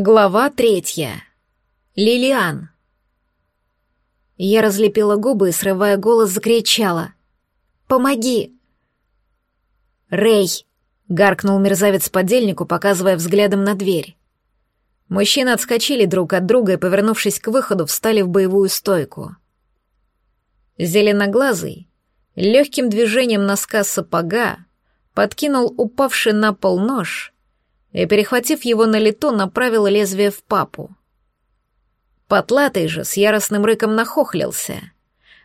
Глава третья. Лилиан. Я разлепила губы и, срывая голос, закричала. «Помоги!» «Рэй!» — гаркнул мерзавец подельнику, показывая взглядом на дверь. Мужчины отскочили друг от друга и, повернувшись к выходу, встали в боевую стойку. Зеленоглазый, легким движением носка сапога, подкинул упавший на пол нож — и, перехватив его на лету, направил лезвие в папу. Потлатый же с яростным рыком нахохлился.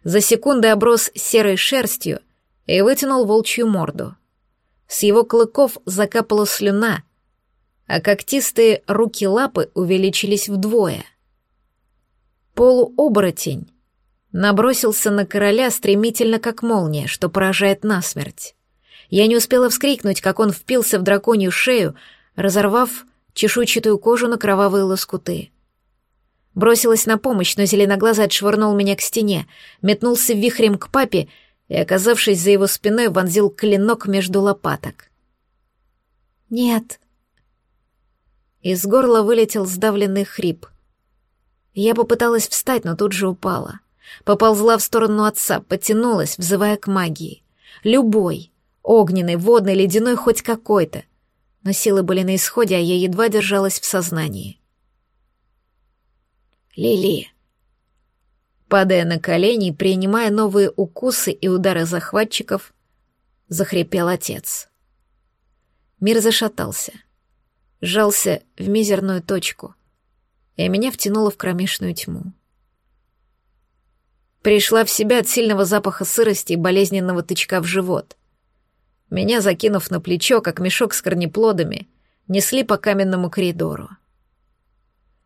За секунды оброс серой шерстью и вытянул волчью морду. С его клыков закапала слюна, а когтистые руки-лапы увеличились вдвое. Полуоборотень набросился на короля стремительно, как молния, что поражает насмерть. Я не успела вскрикнуть, как он впился в драконью шею, разорвав чешуйчатую кожу на кровавые лоскуты. Бросилась на помощь, но зеленоглазый отшвырнул меня к стене, метнулся вихрем к папе и, оказавшись за его спиной, вонзил клинок между лопаток. «Нет». Из горла вылетел сдавленный хрип. Я попыталась встать, но тут же упала. Поползла в сторону отца, потянулась, взывая к магии. Любой, огненный, водный, ледяной, хоть какой-то — но силы были на исходе, а я едва держалась в сознании. «Лили!» Падая на колени принимая новые укусы и удары захватчиков, захрипел отец. Мир зашатался, сжался в мизерную точку, и меня втянуло в кромешную тьму. Пришла в себя от сильного запаха сырости и болезненного тычка в живот — меня, закинув на плечо, как мешок с корнеплодами, несли по каменному коридору.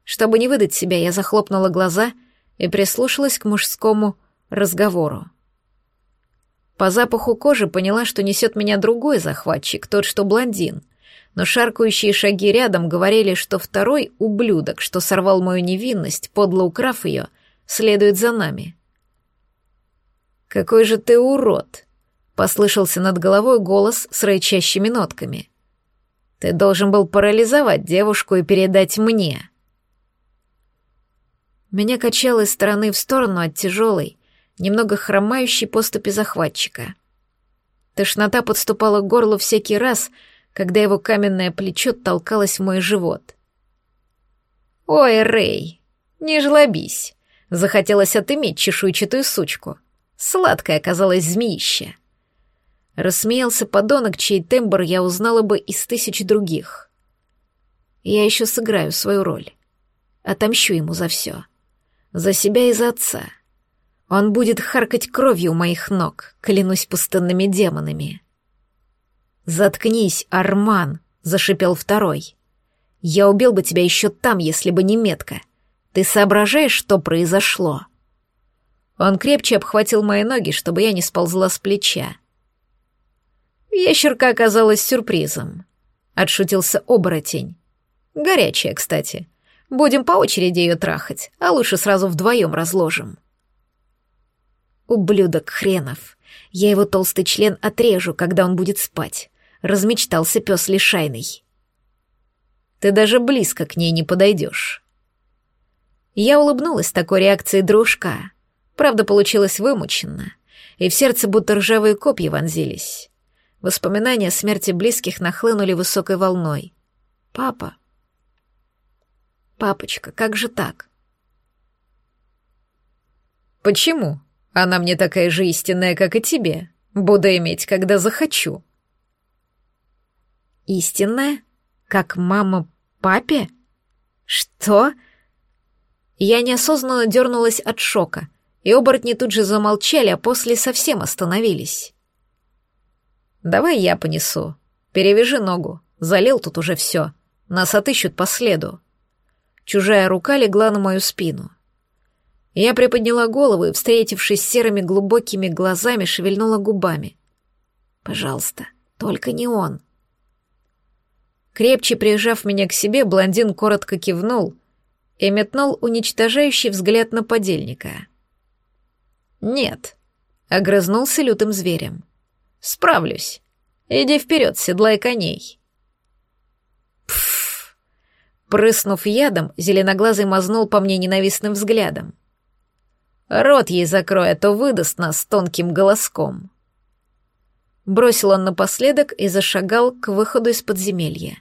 Чтобы не выдать себя, я захлопнула глаза и прислушалась к мужскому разговору. По запаху кожи поняла, что несет меня другой захватчик, тот, что блондин, но шаркающие шаги рядом говорили, что второй ублюдок, что сорвал мою невинность, подло украв ее, следует за нами. «Какой же ты урод!» Послышался над головой голос с рычащими нотками. «Ты должен был парализовать девушку и передать мне». Меня качало из стороны в сторону от тяжелой, немного хромающей поступи захватчика. Тошнота подступала к горлу всякий раз, когда его каменное плечо толкалось в мой живот. «Ой, Рэй, не жлобись!» Захотелось отыметь чешуйчатую сучку. Сладкое оказалось змеище. Рассмеялся подонок, чей тембр я узнала бы из тысяч других. Я еще сыграю свою роль. Отомщу ему за все. За себя и за отца. Он будет харкать кровью у моих ног, клянусь пустынными демонами. «Заткнись, Арман!» — зашипел второй. «Я убил бы тебя еще там, если бы не метка. Ты соображаешь, что произошло?» Он крепче обхватил мои ноги, чтобы я не сползла с плеча. Ящерка оказалась сюрпризом. Отшутился оборотень. Горячая, кстати. Будем по очереди ее трахать, а лучше сразу вдвоем разложим. Ублюдок хренов. Я его толстый член отрежу, когда он будет спать. Размечтался пес лишайный. Ты даже близко к ней не подойдешь. Я улыбнулась такой реакции дружка. Правда, получилось вымученно, и в сердце будто ржавые копья вонзились. Воспоминания о смерти близких нахлынули высокой волной. «Папа! Папочка, как же так?» «Почему? Она мне такая же истинная, как и тебе. Буду иметь, когда захочу». «Истинная? Как мама папе? Что?» Я неосознанно дернулась от шока, и оборотни тут же замолчали, а после совсем остановились. «Давай я понесу. Перевяжи ногу. Залил тут уже все. Нас отыщут по следу». Чужая рука легла на мою спину. Я приподняла голову и, встретившись серыми глубокими глазами, шевельнула губами. «Пожалуйста, только не он». Крепче прижав меня к себе, блондин коротко кивнул и метнул уничтожающий взгляд на подельника. «Нет», — огрызнулся лютым зверем. Справлюсь. Иди вперед, седлай коней. Пф. Прыснув ядом, зеленоглазый мазнул по мне ненавистным взглядом. «Рот ей закрой, а то выдаст нас тонким голоском». Бросил он напоследок и зашагал к выходу из подземелья.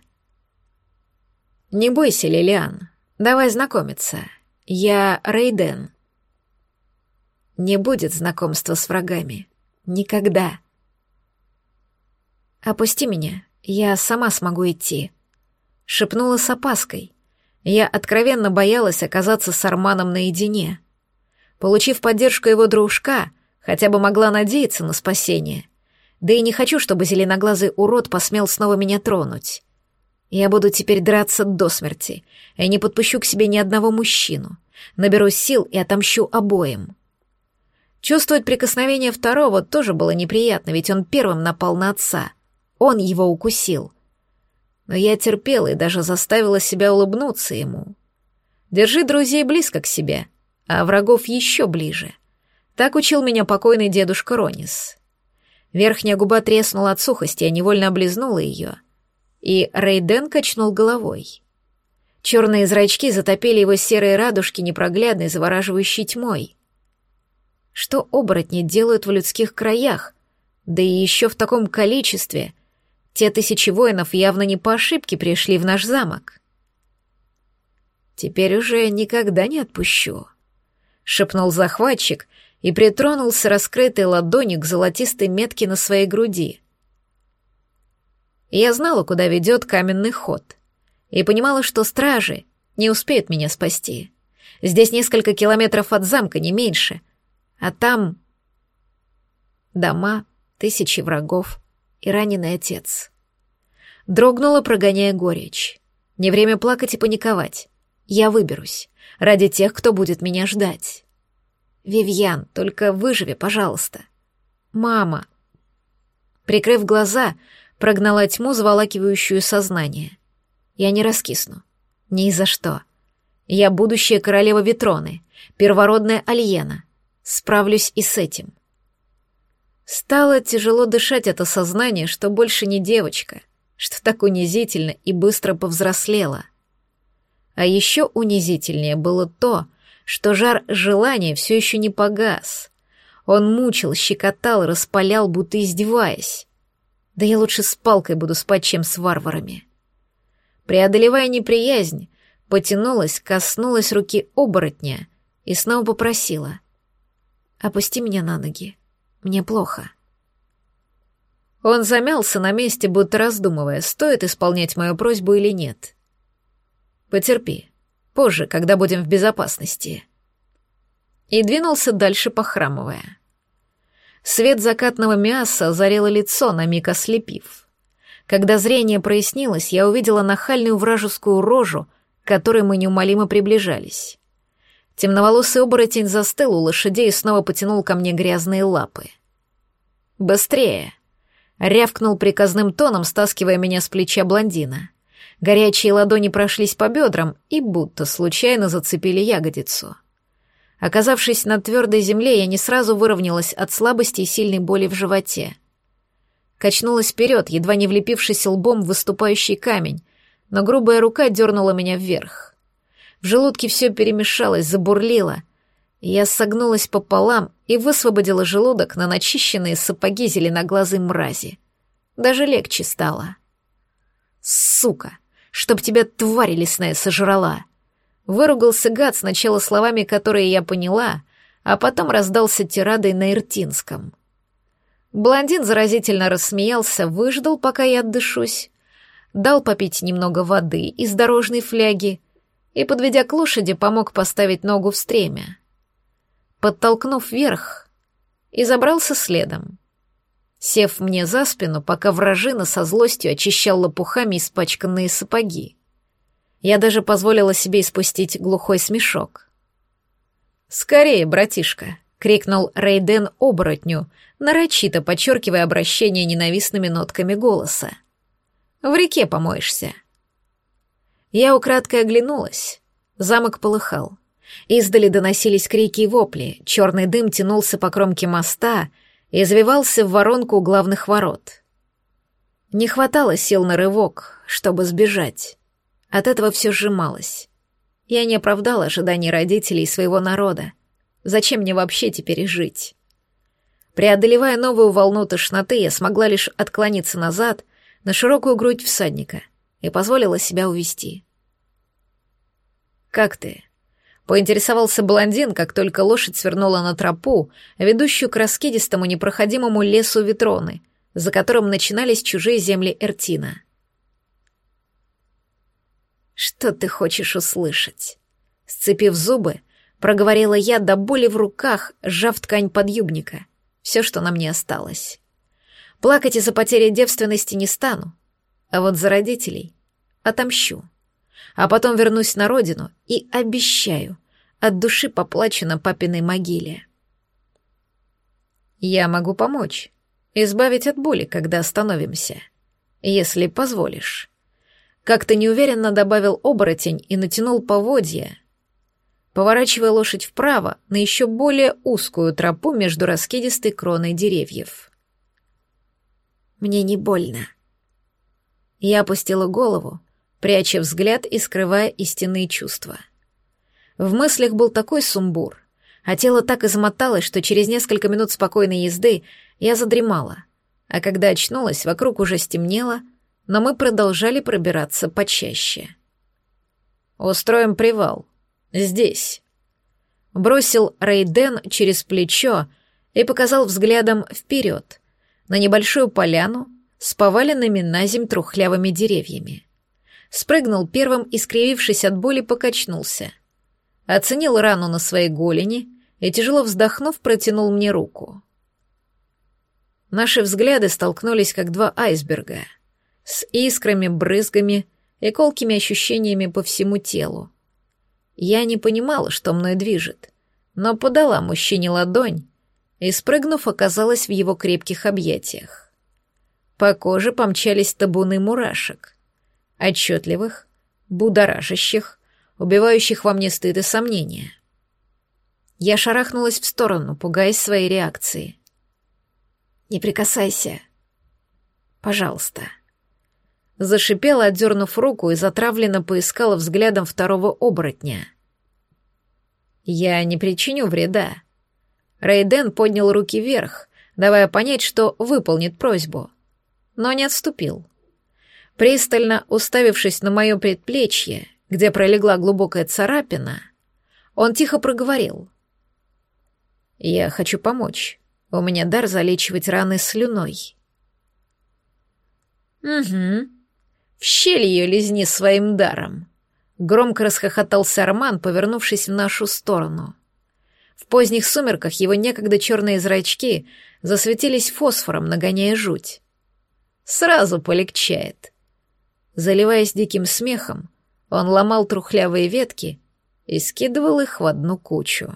«Не бойся, Лилиан, давай знакомиться. Я Рейден». Не будет знакомства с врагами. Никогда. «Опусти меня, я сама смогу идти», — шепнула с опаской. Я откровенно боялась оказаться с Арманом наедине. Получив поддержку его дружка, хотя бы могла надеяться на спасение. Да и не хочу, чтобы зеленоглазый урод посмел снова меня тронуть. Я буду теперь драться до смерти, и не подпущу к себе ни одного мужчину. Наберу сил и отомщу обоим. Чувствовать прикосновение второго тоже было неприятно, ведь он первым напал на отца. Он его укусил. Но я терпела и даже заставила себя улыбнуться ему. Держи друзей близко к себе, а врагов еще ближе. Так учил меня покойный дедушка Ронис. Верхняя губа треснула от сухости, я невольно облизнула ее. И Рейден качнул головой. Черные зрачки затопили его серые радужки непроглядной, завораживающей тьмой. Что оборотни делают в людских краях? Да и еще в таком количестве — те тысячи воинов явно не по ошибке пришли в наш замок. «Теперь уже никогда не отпущу», — шепнул захватчик и притронулся раскрытой ладонью к золотистой метке на своей груди. Я знала, куда ведет каменный ход, и понимала, что стражи не успеют меня спасти. Здесь несколько километров от замка, не меньше, а там дома, тысячи врагов — и раненый отец. Дрогнула, прогоняя горечь. Не время плакать и паниковать. Я выберусь. Ради тех, кто будет меня ждать. Вивьян, только выживи, пожалуйста. Мама. Прикрыв глаза, прогнала тьму, заволакивающую сознание. Я не раскисну. Ни за что. Я будущая королева Ветроны, первородная Альена. Справлюсь и с этим. Стало тяжело дышать от осознания, что больше не девочка, что так унизительно и быстро повзрослела. А еще унизительнее было то, что жар желания все еще не погас. Он мучил, щекотал, распалял, будто издеваясь. Да я лучше с палкой буду спать, чем с варварами. Преодолевая неприязнь, потянулась, коснулась руки оборотня и снова попросила. «Опусти меня на ноги». Мне плохо». Он замялся на месте, будто раздумывая, стоит исполнять мою просьбу или нет. «Потерпи. Позже, когда будем в безопасности». И двинулся дальше, похрамывая. Свет закатного мяса озарило лицо, на миг ослепив. Когда зрение прояснилось, я увидела нахальную вражескую рожу, к которой мы неумолимо приближались. Темноволосый оборотень застыл у лошадей и снова потянул ко мне грязные лапы. «Быстрее!» — рявкнул приказным тоном, стаскивая меня с плеча блондина. Горячие ладони прошлись по бедрам и будто случайно зацепили ягодицу. Оказавшись на твердой земле, я не сразу выровнялась от слабости и сильной боли в животе. Качнулась вперед, едва не влепившись лбом в выступающий камень, но грубая рука дернула меня вверх. В желудке все перемешалось, забурлило. Я согнулась пополам и высвободила желудок на начищенные сапоги зеленоглазой мрази. Даже легче стало. «Сука! Чтоб тебя тварь лесная сожрала!» Выругался гад сначала словами, которые я поняла, а потом раздался тирадой на иртинском. Блондин заразительно рассмеялся, выждал, пока я отдышусь, дал попить немного воды из дорожной фляги и, подведя к лошади, помог поставить ногу в стремя. Подтолкнув вверх, и забрался следом. Сев мне за спину, пока вражина со злостью очищал лопухами испачканные сапоги. Я даже позволила себе испустить глухой смешок. «Скорее, братишка!» — крикнул Рейден оборотню, нарочито подчеркивая обращение ненавистными нотками голоса. «В реке помоешься!» Я украдкой оглянулась. Замок полыхал. Издали доносились крики и вопли, черный дым тянулся по кромке моста и извивался в воронку у главных ворот. Не хватало сил на рывок, чтобы сбежать. От этого все сжималось. Я не оправдала ожиданий родителей и своего народа. Зачем мне вообще теперь жить? Преодолевая новую волну тошноты, я смогла лишь отклониться назад на широкую грудь всадника и позволила себя увести. «Как ты?» — поинтересовался блондин, как только лошадь свернула на тропу, ведущую к раскидистому непроходимому лесу Ветроны, за которым начинались чужие земли Эртина. «Что ты хочешь услышать?» Сцепив зубы, проговорила я до боли в руках, сжав ткань подъюбника. Все, что нам не осталось. Плакать из-за потери девственности не стану, а вот за родителей отомщу. А потом вернусь на родину и обещаю, от души поплачу на папиной могиле. Я могу помочь, избавить от боли, когда остановимся, если позволишь. Как-то неуверенно добавил оборотень и натянул поводья, поворачивая лошадь вправо на еще более узкую тропу между раскидистой кроной деревьев. «Мне не больно». Я опустила голову, пряча взгляд и скрывая истинные чувства. В мыслях был такой сумбур, а тело так измоталось, что через несколько минут спокойной езды я задремала, а когда очнулась, вокруг уже стемнело — но мы продолжали пробираться почаще. «Устроим привал. Здесь». Бросил Рейден через плечо и показал взглядом вперед, на небольшую поляну с поваленными на земь трухлявыми деревьями. Спрыгнул первым и, скривившись от боли, покачнулся. Оценил рану на своей голени и, тяжело вздохнув, протянул мне руку. Наши взгляды столкнулись, как два айсберга — с искрами, брызгами и колкими ощущениями по всему телу. Я не понимала, что мной движет, но подала мужчине ладонь и, спрыгнув, оказалась в его крепких объятиях. По коже помчались табуны мурашек, отчетливых, будоражащих, убивающих во мне стыд и сомнения. Я шарахнулась в сторону, пугаясь своей реакции. «Не прикасайся. Пожалуйста». Зашипела, отдернув руку, и затравленно поискала взглядом второго оборотня. «Я не причиню вреда». Рейден поднял руки вверх, давая понять, что выполнит просьбу, но не отступил. Пристально уставившись на мое предплечье, где пролегла глубокая царапина, он тихо проговорил. «Я хочу помочь. У меня дар залечивать раны слюной». «Угу», в щель ее лизни своим даром. Громко расхохотался Арман, повернувшись в нашу сторону. В поздних сумерках его некогда черные зрачки засветились фосфором, нагоняя жуть. Сразу полегчает. Заливаясь диким смехом, он ломал трухлявые ветки и скидывал их в одну кучу.